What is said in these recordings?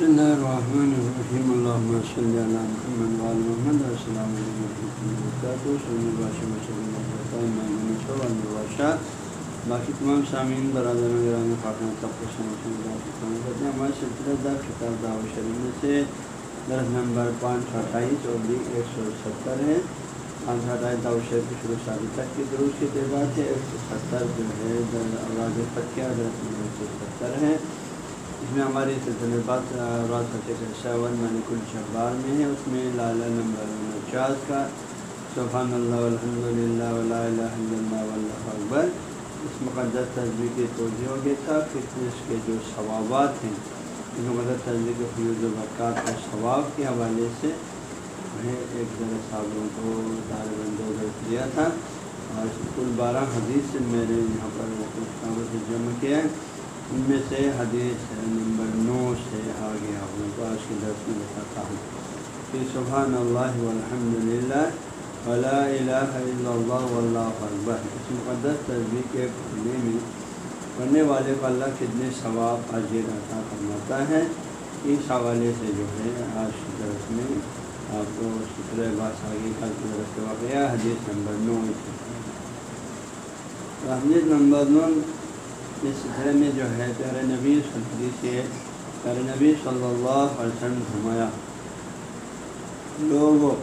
بسم اللہ الرحمن الرحیم اللہ صلی اللہ محمد محمد السلام علیکم ورحمۃ اللہ وبرکاتہ بادشاہ باقی تمام سامعین برادر گرامی خاتون سب کو کرتے ہیں ہمارے سلسلہ دار کتاب دعوت شریف میں سے درس نمبر پانچ سو اٹھائیس اور ایک سو ستر ہے پانچ سو اٹھائیس دعوت شریف کی شروع شادی تک کی درست کی تعداد ہے ایک سو ستر جو ہے آواز فتح درس نمبر ایک سو ستر ہے اس میں ہماری سلسلے بات راز فتح سیون ملک الشبار میں ہے۔ اس میں لالا نمبر انچاس کا۔ سبحان اللہ الحمد للہ ولا الہ اللہ واللہ اکبر۔ اس مقدس تصویر کے توجہ ہو گیا تھا فٹنس کے جو ثوابات ہیں، اس مقدس تصویر کے فیوز و برکات کا ثواب کے حوالے سے میں ایک ذرا صاحبوں کو طالبان دو درد دیا تھا۔ اور کل بارہ حدیث سے میرے یہاں پر وہ کچھ کاموں سے جمع کیا ہے۔ ان میں سے حدیث نمبر نو سے آ گیا ہوں تو آج کے درس میں بتاتا ہوں۔ کہ سبحان اللہ الحمد للہ ولا الہ الا اللہ واللہ اکبر۔ اس مقدس تصویر کے پڑھنے میں، پڑھنے والے کو اللہ کتنے ثواب عجیب عطا فرماتا ہے، اس حوالے سے جو ہے آج کے درس میں آپ کو شکر باس آگے کا درس واقعہ، حدیث نمبر نو۔ حدیث نمبر نو اس سلسلے میں جو ہے، پیارے نبی صلی سے پیارے نبی صلی اللہ علیہ وسلم فرمایا لوگوں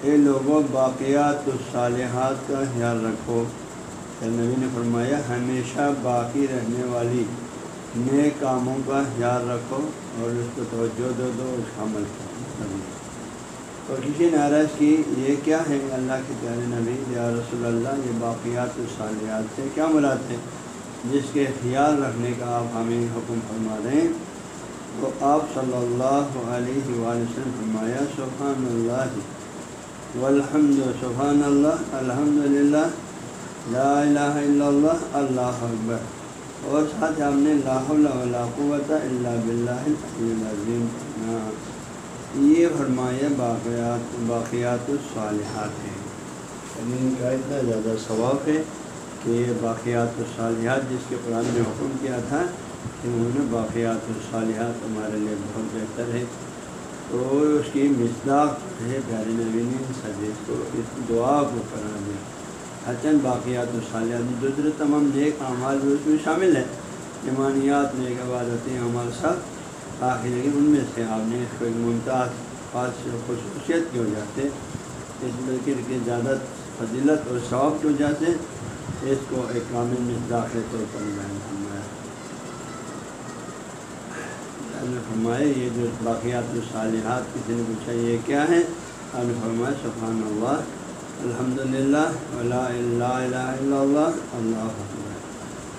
اے لوگوں باقیات الصالحات کا خیال رکھو۔ پیارے نبی نے فرمایا، ہمیشہ باقی رہنے والی نئے کاموں کا خیال رکھو اور اس کو توجہ دو دو، اس کا عمل کرو۔ تو کسی ناراض کی یہ کیا ہے؟ اللہ کے پیارے نبی، یا رسول اللہ، یہ باقیات الصالحات سے کیا مراد ہے؟ جس کے خیال رکھنے کا آپ ہمیں حکم فرما دیں۔ تو آپ صلی اللہ علیہ وسلم فرمایا، سبحان اللہ، والحمد، سبحان اللہ الحمد للہ لا الہ الا اللہ اللہ اکبر۔ اور ساتھ آپ نے لاہ قوت اللہ بلّہ العظیم۔ یہ فرمایا، باقیات باقیات الصالحات ہیں۔ یعنی ان کا اتنا زیادہ ثواب ہے کہ باقیات الصالحات جس کے قرآن نے حکم کیا تھا کہ انہوں نے باقیات الصالحات ہمارے لیے بہت بہتر ہے تو اس کی مصداق ہے پیارے نبی نے حدیث کو اس دعا کو کرا دیا حسن باقیات الصالحات دوسرے تمام نیک اعمال بھی اس میں شامل ہے ایمانیات، نیک عبادتیں، عمل سب آخر لیکن ان میں سے آپ نے اس کو ایک ممتاز، خاص خصوصیت کی وجہ سے، اس بلکہ زیادہ فضیلت اور شوق کی وجہ سے اس کو ایک کامل میں طور پر بیان فرمایا۔ فرمائے یہ جو باقیات الصالحات کسی نے پوچھا، یہ کیا ہے اب فرمائے سبحان اللہ الحمد للہ ولا اللہ الہ الا اللہ اللہ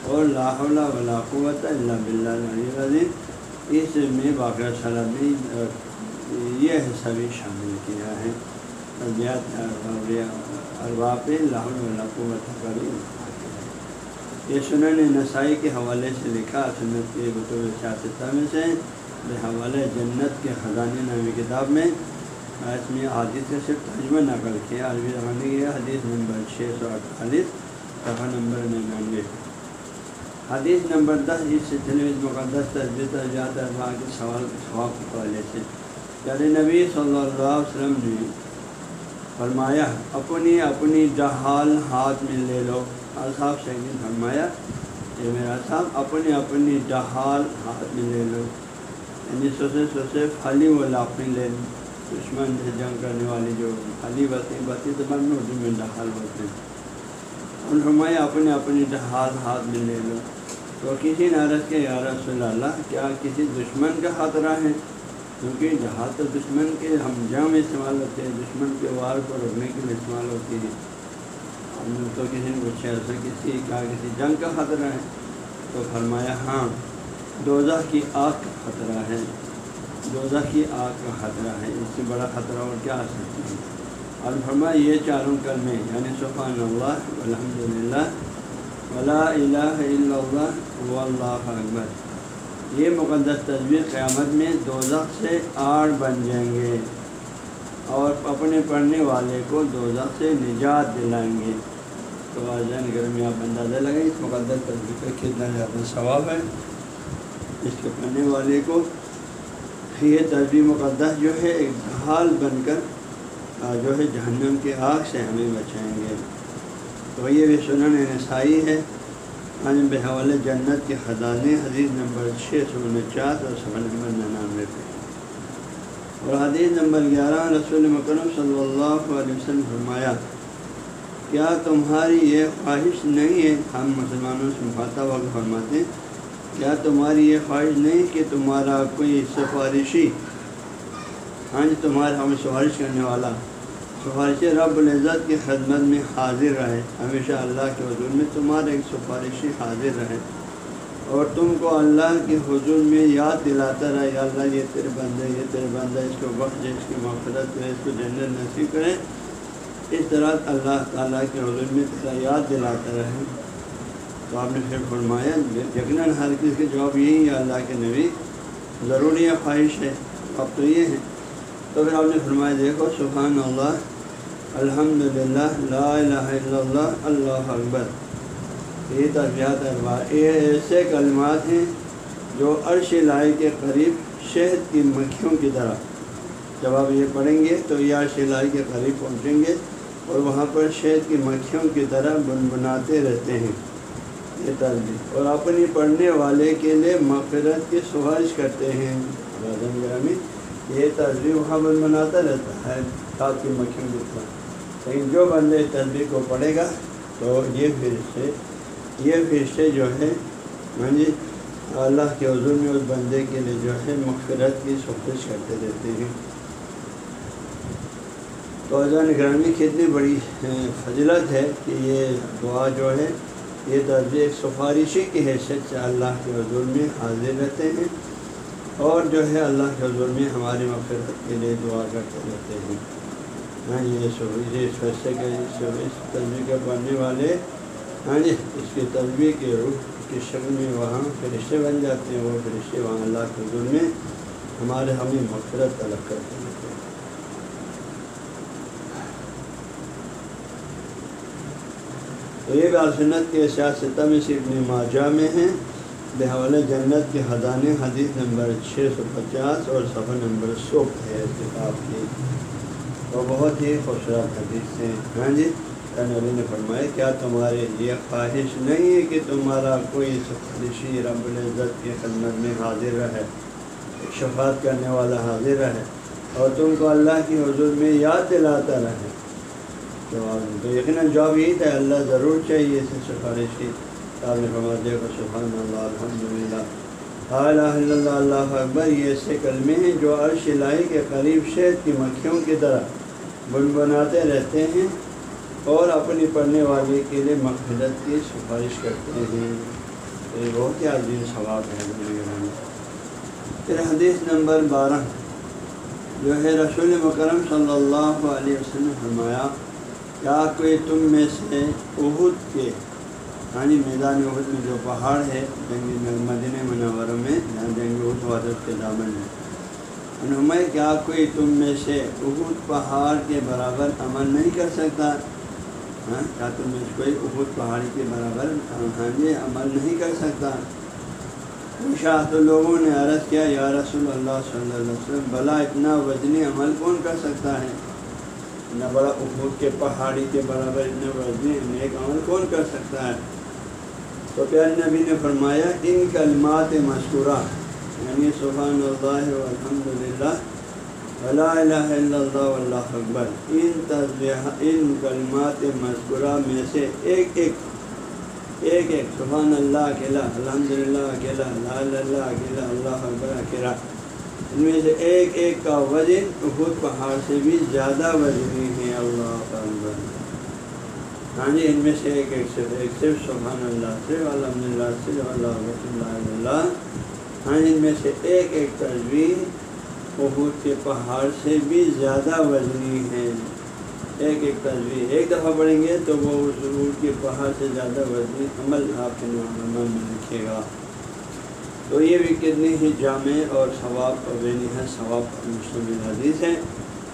اور لاہ ولا قوت اللہ بلّہ عظیم اس میں باقی سلبی یہ سبھی شامل کیا ہے۔ ارباب لاہور قوت کری یہ سنن نسائی کے حوالے سے لکھا، سنت کے بطور سیاستہ میں سے حوالے جنت کے خزانے نامی کتاب میں۔ اس میں حادث کا صرف ترجمہ نقل کیا۔ عربی زبانی کی حدیث نمبر چھ سو اڑتالیس صفحہ نمبر ننانوے۔ حدیث نمبر دس اس سلسلے میں مقدس تصویر تجات اربا کے سوال ثواب کے حوالے سے۔ پیارے نبی صلی اللہ علیہ وسلم نے فرمایا، اپنی اپنی ڈہال ہاتھ میں لے لو۔ صاحب سے فرمایا کہ میرا صاحب، اپنی اپنی ڈہال ہاتھ میں لے لو۔ یعنی سوچے سوچے پھلی والا اپنی لے لو۔ دشمن سے جنگ کرنے والی جو پھلی بتی بتی تو بن اردو میں ڈہال بولتے ان فرمایا اپنے اپنی ڈہال ہاتھ میں لے لو۔ تو کسی نارس کے یا رسول اللہ، کیا کسی دشمن کا خطرہ ہے کیونکہ جہاز تو دشمن کے ہم جام استعمال ہوتے ہیں، دشمن کے وار کو روکنے کے لیے استعمال ہوتی ہے ہم نے تو کسی نے پوچھا ایسا کسی کا کسی جنگ کا خطرہ ہے؟ تو فرمایا ہاں دوزہ کی آگ کا خطرہ ہے۔ دوزہ کی آگ کا خطرہ ہے، اس سے بڑا خطرہ اور کیا آ سکتا ہے؟ اور فرمایا، یہ چاروں کلمے یعنی سبحان اللہ الحمد للہ، ولا الہ الا اللہ و اللہ اکبر۔ یہ مقدس تصویر قیامت میں دوزخ سے آڑ بن جائیں گے اور اپنے پڑھنے والے کو دوزخ سے نجات دلائیں گے۔ تو آجان گھر میں آپ اندازہ لگیں اس مقدس تصویر کا کتنا زیادہ ثواب ہے۔ اس کے پڑھنے والے کو یہ تصویر مقدس جو ہے ایک ڈھال بن کر جو ہے جہنم کی آگ سے ہمیں بچائیں گے۔ تو یہ بھی سنن نسائی ہے۔ آج بے جنت کے خزانے حدیث نمبر چھ سو انچاس اور سفر نمبر ننانوے پہ۔ اور حدیث نمبر گیارہ رسول مکرم صلی اللہ علیہ وسلم فرمایا، کیا تمہاری یہ خواہش نہیں ہے؟ ہم مسلمانوں سے مخاطب وقت فرماتے ہیں، کیا تمہاری یہ خواہش نہیں کہ تمہارا کوئی سفارشی ہاں جی تمہارا ہمیں سفارش کرنے والا سفارشی رب العزت کی خدمت میں حاضر رہے۔ ہمیشہ اللہ کے حضور میں تمہارا ایک سفارشی حاضر رہے۔ اور تم کو اللہ کے حضور میں یاد دلاتا رہے۔ یا اللہ، یہ تیرے بندے، یہ تیرے بندہ اس کو بخش اس کی مغفرت کرے، اس کو جنرل نصیب کرے۔ اس طرح اللہ تعالیٰ کے حضور میں تیرا یاد دلاتا رہے۔ تو آپ نے پھر فرمایا، یقیناً ہر کسی کے جواب یہی ہے، اللہ کے نبی ضروری خواہش ہے۔ اب تو یہ ہے۔ تو پھر آپ نے فرمایا، دیکھو، سبحان اللہ الحمد للہ لا الہ الا اللہ اللہ اکبر۔ یہ تربیات یہ ایسے کلمات ہیں جو عرش لائے کے قریب شہد کی مکھیوں کی طرح۔ جب آپ یہ پڑھیں گے تو یہ عرش لائے کے قریب پہنچیں گے اور وہاں پر شہد کی مکھیوں کی طرح بنبناتے رہتے ہیں۔ یہ تربیت اور اپنی پڑھنے والے کے لیے مغفرت کی سفارش کرتے ہیں۔ گرامی یہ تصویر وہاں بنبناتا رہتا ہے ساتھ کی مکھیوں کی طرح۔ لیکن جو بندے اس تصویر کو پڑھے گا، تو یہ فرشتے یہ فرشتے جو ہے ہاں جی اللہ کے حضور میں اس بندے کے لیے جو ہے مغفرت کی سفارش کرتے رہتے ہیں۔ تو اذان گرامی کتنی بڑی فضلت ہے کہ یہ دعا جو ہے، یہ تصویر ایک سفارشی کی حیثیت سے اللہ کے حضور میں حاضر رہتے ہیں اور جو ہے اللہ کے حضور میں ہماری مغفرت کے لیے دعا کرتے رہتے ہیں۔ ہاں یہ اس فیصلے کے اس تصویر کے پڑھنے والے ہاں جی اس کی تصویر کے روح کی شکل میں وہاں فرشتے بن جاتے ہیں، وہ فرشتے وہاں اللہ کے حضور میں ہمارے ہمیں مغفرت طلب کرتے ہیں۔ تو یہ سنت کے سیاست میں صرف ماجہ میں ہیں۔ بحال جنت کے حدان حدیث نمبر چھ سو پچاس اور صفحہ نمبر سو ہے اس کتاب کی۔ وہ بہت ہی خوبصورت حدیث ہیں ہاں جی نبی نے فرمایا، کیا تمہارے لیے خواہش نہیں ہے کہ تمہارا کوئی سفارشی رب العزت کی خدمت میں حاضر رہے؟ شفاعت کرنے والا حاضر رہے؟ اور تم کو اللہ کی حضور میں یاد دلاتا رہے؟ تو یقیناً جواب یہی تھا، اللہ ضرور چاہیے اسے سفارش کی۔ فرما دے کو سبحان اللہ الحمد للہ اللہ اللہ اکبر، یہ ایسے کلمے ہیں جو عرش الہی کے قریب شہد کی مکھیوں کی طرح۔ بنبناتے رہتے ہیں اور اپنی پڑھنے والے کے لیے مقفلت کی سفارش کرتے ہیں۔ یہ بہت ہی عظیم ثواب ہے۔ پھر حدیث نمبر بارہ، جو ہے رسول مکرم صلی اللہ علیہ وسلم فرمایا کیا کوئی تم میں سے عہد کے ہاں جی میدان عہد میں جو پہاڑ ہے، جنگ مدینہ منورہ میں، جہاں جنگ عہد حضرت کے دامن ہے۔ انہوں کیا کوئی تم میں سے عہد پہاڑ کے برابر عمل نہیں کر سکتا؟ ہاں کیا تم میں سے کوئی عہد پہاڑی کے برابر ہاں جی عمل نہیں کر سکتا؟ پوچھا تو لوگوں نے عرض کیا، یا رسول اللہ صلی اللہ علیہ وسلم، بلا اتنا وزنی عمل کون کر سکتا ہے؟ اتنا بڑا احود کے پہاڑی کے برابر اتنے وزنی نیک عمل کون کر سکتا ہے؟ تو پیار نبی نے فرمایا، ان کلمات مشکورہ یعنی سبحان اللہ الحمد للہ ولا الہ الا اللہ واللہ اکبر ان تصبیح ان کلمات مذکورہ میں سے ایک ایک ایک ایک، سبحان اللہ اکیلا، الحمد للہ اکیلا اللہ اللہ اکیلا، اللہ اکبر اکیلا۔ ان میں سے ایک ایک کا وزن خود پہاڑ سے بھی زیادہ وزنی ہے، اللہ اکبر۔ ہاں جی ان میں سے ایک ایک صرف ایک صرف سبحان اللہ، صرف الحمد للہ، صرف اللہ اللہ اللہ ہاں ان میں سے ایک ایک تصویر بہت کے پہاڑ سے بھی زیادہ وزنی ہے ایک ایک تصویر ایک دفعہ پڑھیں گے تو وہ اس روٹ کے پہاڑ سے زیادہ وزنی عمل آپ کے نام میں لکھے گا۔ تو یہ بھی کتنی ہی جامع اور ثواب اور بے نہایت ثواب مسلم حدیث ہیں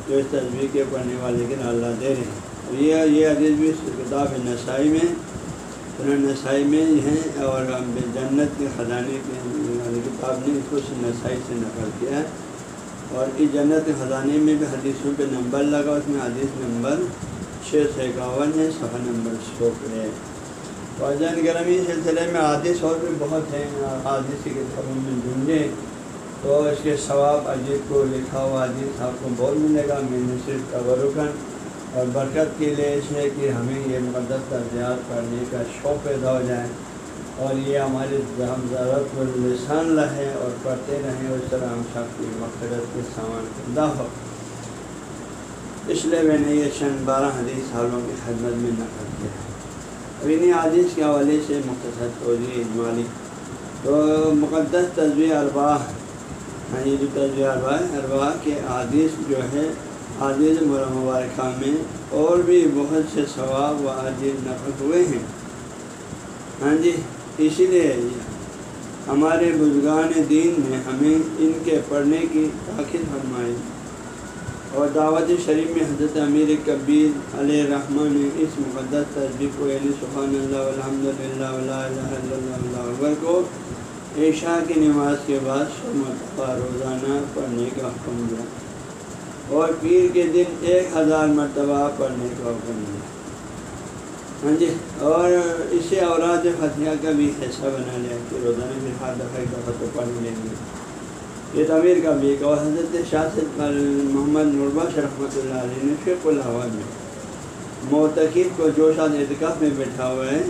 جو اس تصویر کے پڑھنے والے کے اللہ دے رہے ہیں یہ یہ حدیث بھی کتاب نسائی میں نسائی میں ہیں اور جنت کے خزانے کے یعنی کتاب نے اس کو نسائی سے نقل کیا ہے۔ اور اس جنت کے خزانے میں بھی حدیثوں پہ نمبر لگا، اس میں حدیث نمبر چھ سو اکاون ہے، صفحہ نمبر سو پہ اور جن گرمی سلسلے میں حادث اور بھی بہت ہیں حادث کی کتابوں میں ڈھونڈے تو اس کے ثواب عجیب کو لکھا ہوا حدیث آپ کو بہت ملے گا، میں نے صرف تبرکن اور برکت کے لیے اس ہے کہ ہمیں یہ مقدس ترجیحات پڑھنے کا شوق پیدا ہو جائے اور یہ ہماری ہم ضرورت کو لسان رہے اور پڑھتے رہیں اس طرح ہم سب کی مقرر کے سامان پیدا ہو۔ اس لیے میں نے یہ چند بارہ حدیث سالوں کی خدمت میں نقل کیا ہے۔ اب انہیں حدیث کے حوالے سے مختصر توضیع اجمالی تو مقدس تصویر ارباہ ہاں یہ جو تصویر اربا ہے اربا کے حادث جو ہے حادث مبارکہ میں اور بھی بہت سے ثواب و عادث نقل ہوئے ہیں۔ ہاں جی اسی لیے ہمارے بزرگان دین نے ہمیں ان کے پڑھنے کی تاخیر فرمائی۔ اور دعوت شریف میں حضرت امیر کبیر علیہ الرحمٰن نے اس مقدس تصویر کو یعنی سبحان اللہ الحمد للہ اللہ اکبر کو عشاء کی نماز کے بعد سو مرتبہ روزانہ پڑھنے کا حکم دیا۔ اور پیر کے دن ایک ہزار مرتبہ پڑھنے کا حکم دیا ہاں جی اور اسے اوراد فتح کا بھی حصہ بنا لیا کہ روزانہ میں ہر دفعہ ایک دفعہ تو پڑھ لیں گے۔ یہ تعمیر کا بھی ایک اور حضرت شاہ محمد نرباش رحمۃ اللہ علیہ نے فیق الحوا میں موتقب کو جو شاد اعتکاف میں بیٹھا ہوا ہے۔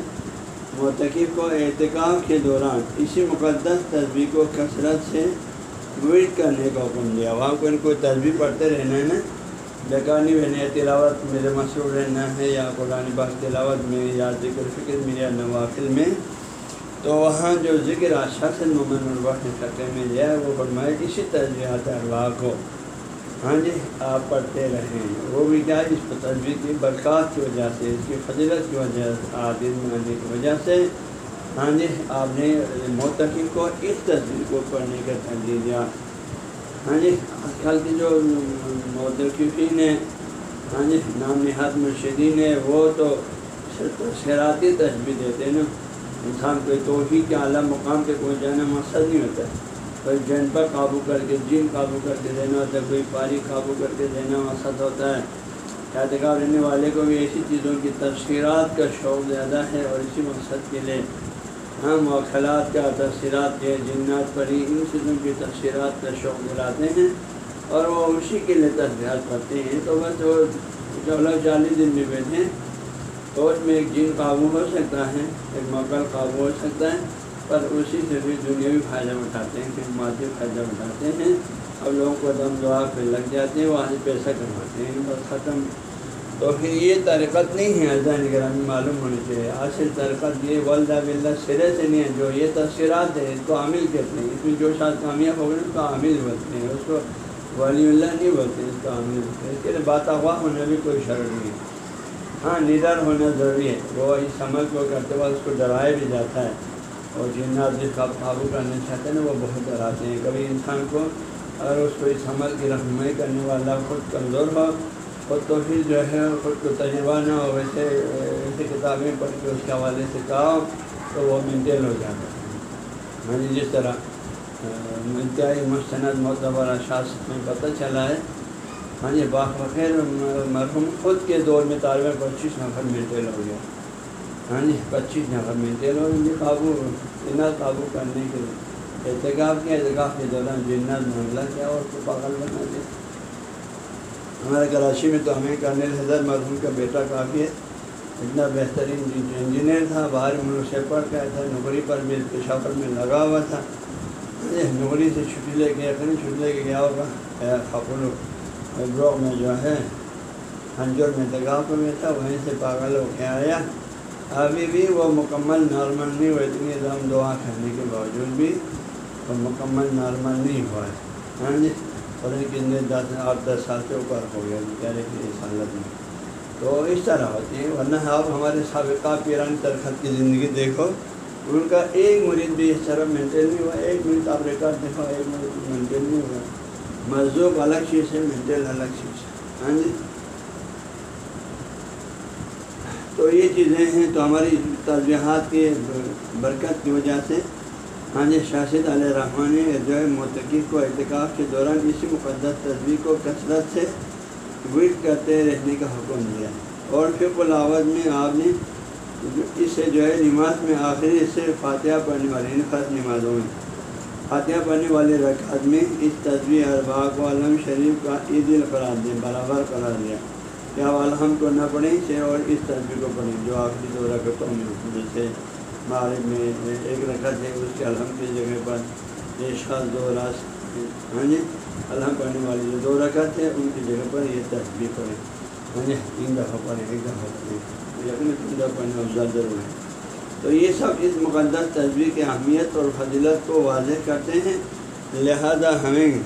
موتقب کو اعتکاف کے دوران اسی مقدس تصویر کو کثرت سے ویٹ کرنے کا حکم دیا۔ وہاں کو ان کو تصویر پڑھتے رہنا ہے نا۔ بیکانی بہن تلاوت میرے مشہور رہنا ہے، یا قرآن باغ تلاوت میں، یا ذکر فکر میں، یا نوافل میں۔ تو وہاں جو ذکر شخص محمد الباق نے خطے میں لیا ہے، وہ فرمائے اسی تجزیات ارواح کو۔ ہاں جی آپ پڑھتے رہیں وہ بھی کیا اس تصویر کی برکات کی وجہ سے، اس کی فضیلت کی وجہ سے عادل منانے کی وجہ سے۔ ہاں جی آپ نے موتقب کو اس تصویر کو پڑھنے کا ترجیح دیا۔ ہاں جی آج کل کی جو موتقفین ہیں ہاں جی نام نہاد مرشدین ہے وہ تو شراتی تجبی دیتے ہیں نا۔ انسان کوئی توحید کے اعلیٰ مقام پہ کوئی جانا مقصد نہیں ہوتا۔ ہے کوئی جن پر قابو کر کے، جن قابو کر کے دینا ہوتا ہے، کوئی پاری قابو کر کے دینا مقصد ہوتا ہے۔ اعتکاب رہنے والے کو بھی ایسی چیزوں کی تفصیلات کا شوق زیادہ ہے اور اسی مقصد کے لیے ہم موخلات کا تفصیلات کے جنات پری ان چیزوں کی تفصیلات کا شوق دلاتے ہیں اور وہ اسی کے لیے تصویرات کرتے ہیں۔ تو بس وہ چولہ چالیس دن میں بیٹھے تو اس میں ایک جن قابو ہو سکتا ہے، ایک مکل قابو ہو سکتا ہے، پر اسی سے بھی دنیاوی فائدہ اٹھاتے ہیں پھر مادی فائدہ اٹھاتے ہیں۔ اور لوگوں کو دم دعا پہ لگ جاتے ہیں وہاں سے پیسہ کماتے ہیں۔ بس ختم۔ تو پھر یہ ترقت نہیں ہے ایسا نگرانی معلوم ہونی چاہیے۔ اصل ترقت یہ ولدہ بلّہ سرے سے نہیں ہے، جو یہ تفصیلات ہے اس کو عامل کہتے ہیں۔ اس میں جو شاید کامیاب ہو گئے، اس کو عامل بولتے ہیں۔ اس کو ولی اللہ نہیں بولتے اس کو عامل بولتے ہیں۔ اس کے لیے بات اغوا ہونا بھی کوئی شرط نہیں ہے۔ ہاں نڈر ہونا ضروری ہے۔ وہ اس عمل کو کرتے وقت اس کو ڈرایا بھی جاتا ہے۔ اور جنات جس کا قابو کرنا چاہتے ہیں نا، وہ بہت ڈراتے ہیں۔ کبھی انسان کو اگر اس کو اس عمل کی رہنمائی کرنے والا خود کمزور ہو خود تو پھر جو ہے خود کو تجربہ نہ ہو ویسے، ایسی کتابیں پڑھ کے اس کے حوالے سے کہا، تو وہ مینٹین ہو جاتا ہے۔ ہاں جی جس طرح، انتہائی مستند معتبر اشاس میں پتہ چلا ہے۔ ہاں جی باخیر مرحوم خود کے دور میں طالب پچیس نفر مینٹین ہو گیا ہاں جی پچیس نفر مینٹین ہو گئے۔ قابو، اتنا قابو کرنے کے لیے احتکاب کے احتکاب کے دوران جنت حملہ کیا اور کو پاگل بنا دیا۔ ہمارے کراچی میں تو ہمیں کرنیل حضرت مرحوم کا بیٹا کافی ہے۔ اتنا بہترین انجینئر تھا، باہر ملک سے پڑھ کے تھا، نوکری پر بھی پشاور میں لگا ہوا تھا۔ نوکری سے چھٹی لے کے اپنی چھٹی لے کے گیا ہوگا۔ خپلو بروک میں جو ہے ہنجور میں دگاہ میں تھا وہیں سے پاگل ہو کے آیا۔ ابھی بھی وہ مکمل نارمل نہیں ہوا، اتنی دم دعا کرنے کے باوجود بھی وہ مکمل نارمل نہیں ہوا۔ ہے ہاں جی؟ پتہ کتنے دس آٹھ دس سال سے اوپر ہو گیا بیچارے کی اس حالت میں تو اس طرح ہوتی ہے۔ ورنہ آپ ہمارے سابقہ پیران ترخت کی زندگی دیکھو، ان کا ایک مرید بھی اس طرح مینٹین نہیں ہوا، ایک مرید آپ ریکارڈ دیکھو، ایک مرید مینٹین نہیں ہوا۔ مزدوق الگ چیز ہے مینٹین الگ چیز ہے۔ ہاں جی؟ تو یہ چیزیں ہیں، تو ہماری تجزیہات کی برکت کی وجہ سے ہاں جی شاشد علیہ رحمان نے جو ہے متقف کو اعتکاف کے دوران اسی مقدس تصویر کو کثرت سے ورد کرتے رہنے کا حکم دیا۔ اور پھر العود میں آپ نے اسے جو ہے نماز میں آخری سے فاتحہ پڑھنے والے ان فرض نمازوں میں فاتحہ پڑھنے والے رکعت میں اس تصویر اربا کو علم شریف کا عید القرار دیں برابر قرار دیا۔ کیا علم کو نہ پڑھیں اسے اور اس تصویر کو پڑھیں، جو آخری دو رکعتوں میں جیسے مغرب میں ایک رکعت ہے اس کے الحم کی جگہ پر یہ شاذ دو راس ہاں جی الحم پڑھنے والی جو دو رکعت ہے ان کی جگہ پر یہ تصویر پڑھیں ہاں جی تین دفعہ پڑھیں ایک دفعہ پڑھیں لیکن تین دفعہ پڑھنے افضل ضرور ہے تو یہ سب اس مقدس تصویر کی اہمیت اور فضیلت کو واضح کرتے ہیں۔ لہذا ہمیں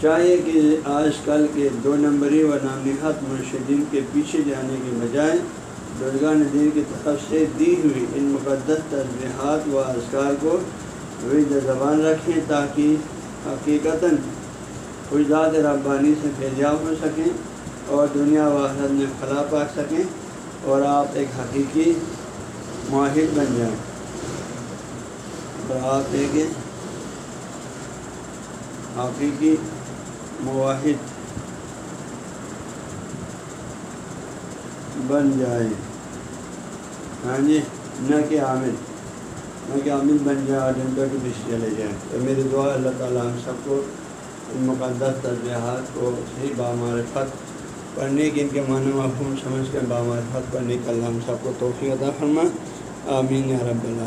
چاہیے کہ آج کل کے دو نمبری و نامحت مرشدین کے پیچھے جانے کے بجائے درگاہ ندیر کی طرف سے دی ہوئی ان مقدس تجبیہات و اذکار کو وید زبان رکھیں تاکہ حقیقتاً خجاد ربانی سے فیضیاب ہو سکیں اور دنیا واحد میں خلا پا سکیں اور آپ ایک حقیقی معاہد بن جائیں۔ اور آپ ایک حقیقی مواحد بن جائے۔ ہاں جی نہ کہ عامل۔ نہ کہ عامل بن جائے اور جنتا کے پیچھے چلے جائیں تو میری دعا اللہ تعالیٰ ہم سب کو ان مقدس ترجیحات کو صحیح بامعرفت پڑھنے کے ان کے معنی مفہوم سمجھ کر بامعرفت پڑھنے کا اللہ ہم سب کو توفیع عطا فرما آمین رب اللہ